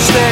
stay